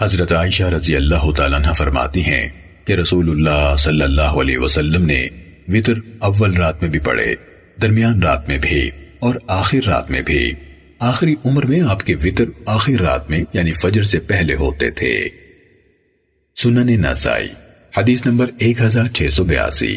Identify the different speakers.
Speaker 1: حضرت عائشہ رضی اللہ تعالیٰ عنہ فرماتی ہیں کہ رسول اللہ صلی اللہ علیہ وسلم نے وطر اول رات میں بھی پڑھے، درمیان رات میں بھی اور آخر رات میں بھی۔ آخری عمر میں آپ کے وطر آخر رات میں یعنی فجر سے پہلے ہوتے تھے۔ سنن نسائی، حدیث نمبر ایک ہزار چھ سو بیاسی۔